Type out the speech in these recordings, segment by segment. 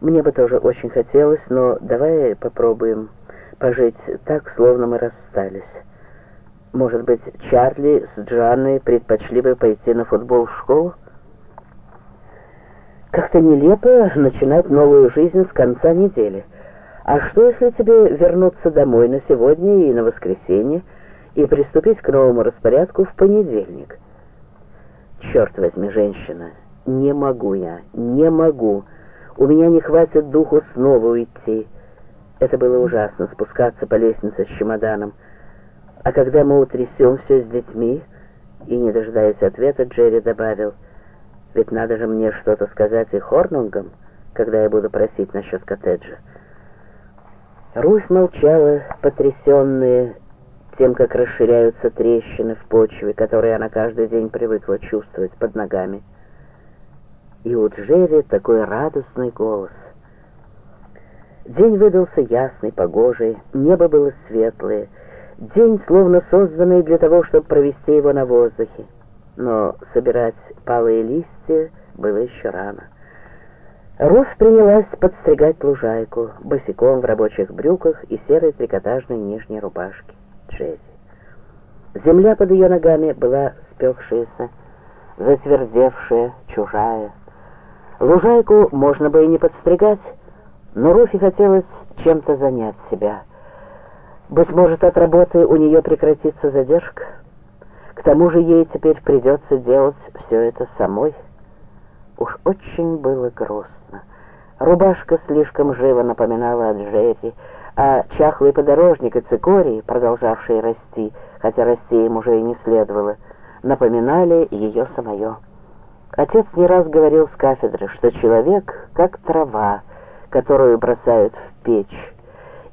Мне бы тоже очень хотелось, но давай попробуем пожить так, словно мы расстались. Может быть, Чарли с Джанной предпочли бы пойти на футбол в школу? Как-то нелепо начинать новую жизнь с конца недели. А что, если тебе вернуться домой на сегодня и на воскресенье и приступить к новому распорядку в понедельник? Черт возьми, женщина, не могу я, не могу. У меня не хватит духу снова уйти. Это было ужасно, спускаться по лестнице с чемоданом. А когда мы утрясем все с детьми, и, не дожидаясь ответа, Джерри добавил, «Ведь надо же мне что-то сказать и Хорнунгам, когда я буду просить насчет коттеджа». Русь молчала, потрясенная тем, как расширяются трещины в почве, которые она каждый день привыкла чувствовать под ногами. И у Джерри такой радостный голос. День выдался ясный, погожий, небо было светлое, День, словно созданный для того, чтобы провести его на воздухе. Но собирать палые листья было еще рано. Руф принялась подстригать лужайку, босиком в рабочих брюках и серой трикотажной нижней рубашке. Джесси. Земля под ее ногами была спекшаяся, затвердевшая, чужая. Лужайку можно бы и не подстригать, но Руфе хотелось чем-то занять себя — быть может, от работы у нее прекратится задержка. К тому же ей теперь придется делать все это самой. Уж очень было грустно. Рубашка слишком живо напоминала о Джерри, а чахлый подорожник и цикорий, продолжавшие расти, хотя расти им уже и не следовало, напоминали ее самое. Отец не раз говорил с кафедры, что человек как трава, которую бросают в печь,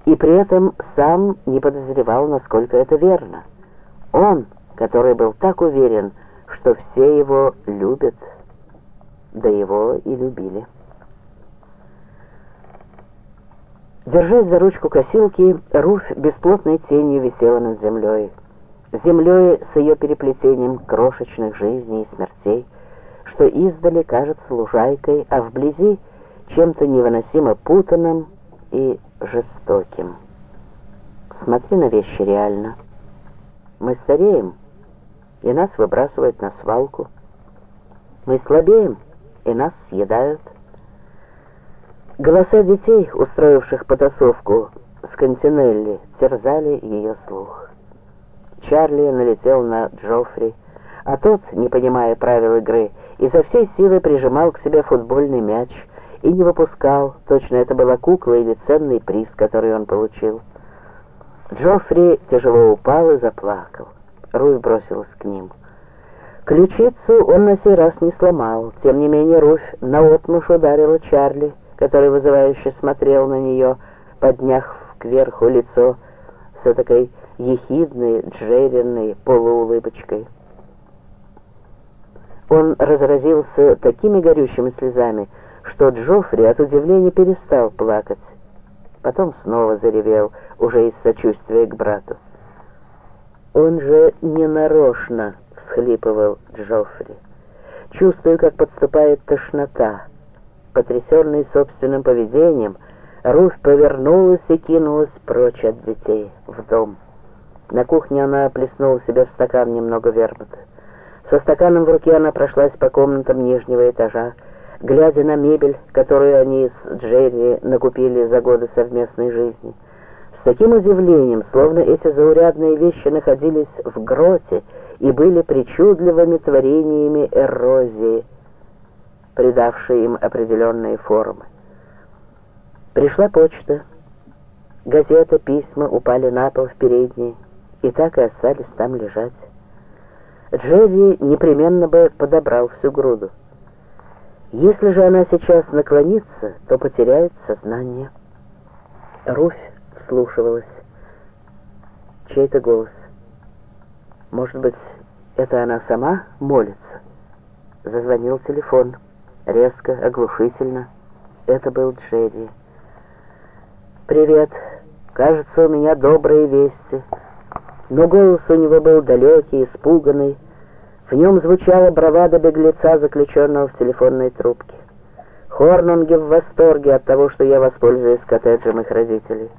и при этом сам не подозревал, насколько это верно. Он, который был так уверен, что все его любят, да его и любили. Держась за ручку косилки, Руфь бесплотной тенью висела над землей. Землей с ее переплетением крошечных жизней и смертей, что издали кажется лужайкой, а вблизи чем-то невыносимо путанным и жестоким. Смотри на вещи реально. Мы стареем, и нас выбрасывают на свалку. Мы слабеем, и нас съедают. Голоса детей, устроивших потасовку с Континелли, терзали ее слух. Чарли налетел на Джоффри, а тот, не понимая правил игры, изо всей силы прижимал к себе футбольный мяч — и не выпускал, точно это была кукла или ценный приз, который он получил. Джоффри тяжело упал и заплакал. Руй бросилась к ним. Ключицу он на сей раз не сломал, тем не менее Руфь наотмашь ударила Чарли, который вызывающе смотрел на нее, подняв кверху лицо с такой ехидной, джеренной полуулыбочкой. Он разразился такими горючими слезами, что Джоффри от удивления перестал плакать. Потом снова заревел, уже из сочувствия к брату. «Он же ненарочно!» — всхлипывал Джоффри. «Чувствую, как подступает тошнота». Потрясенный собственным поведением, Руфь повернулась и кинулась прочь от детей, в дом. На кухне она плеснула себе в стакан немного вермута. Со стаканом в руке она прошлась по комнатам нижнего этажа, глядя на мебель, которую они с Джерри накупили за годы совместной жизни. С таким удивлением, словно эти заурядные вещи находились в гроте и были причудливыми творениями эрозии, придавшей им определенные формы. Пришла почта. Газета, письма упали на пол в передней и так и остались там лежать. Джерри непременно бы подобрал всю груду. Если же она сейчас наклонится, то потеряет сознание. Руфь вслушивалась. Чей-то голос. Может быть, это она сама молится? Зазвонил телефон. Резко, оглушительно. Это был Джерри. «Привет. Кажется, у меня добрые вести». Но голос у него был далекий, испуганный, в нем звучала бравада беглеца, заключенного в телефонной трубке. Хорнунги в восторге от того, что я воспользуюсь коттеджем их родителей.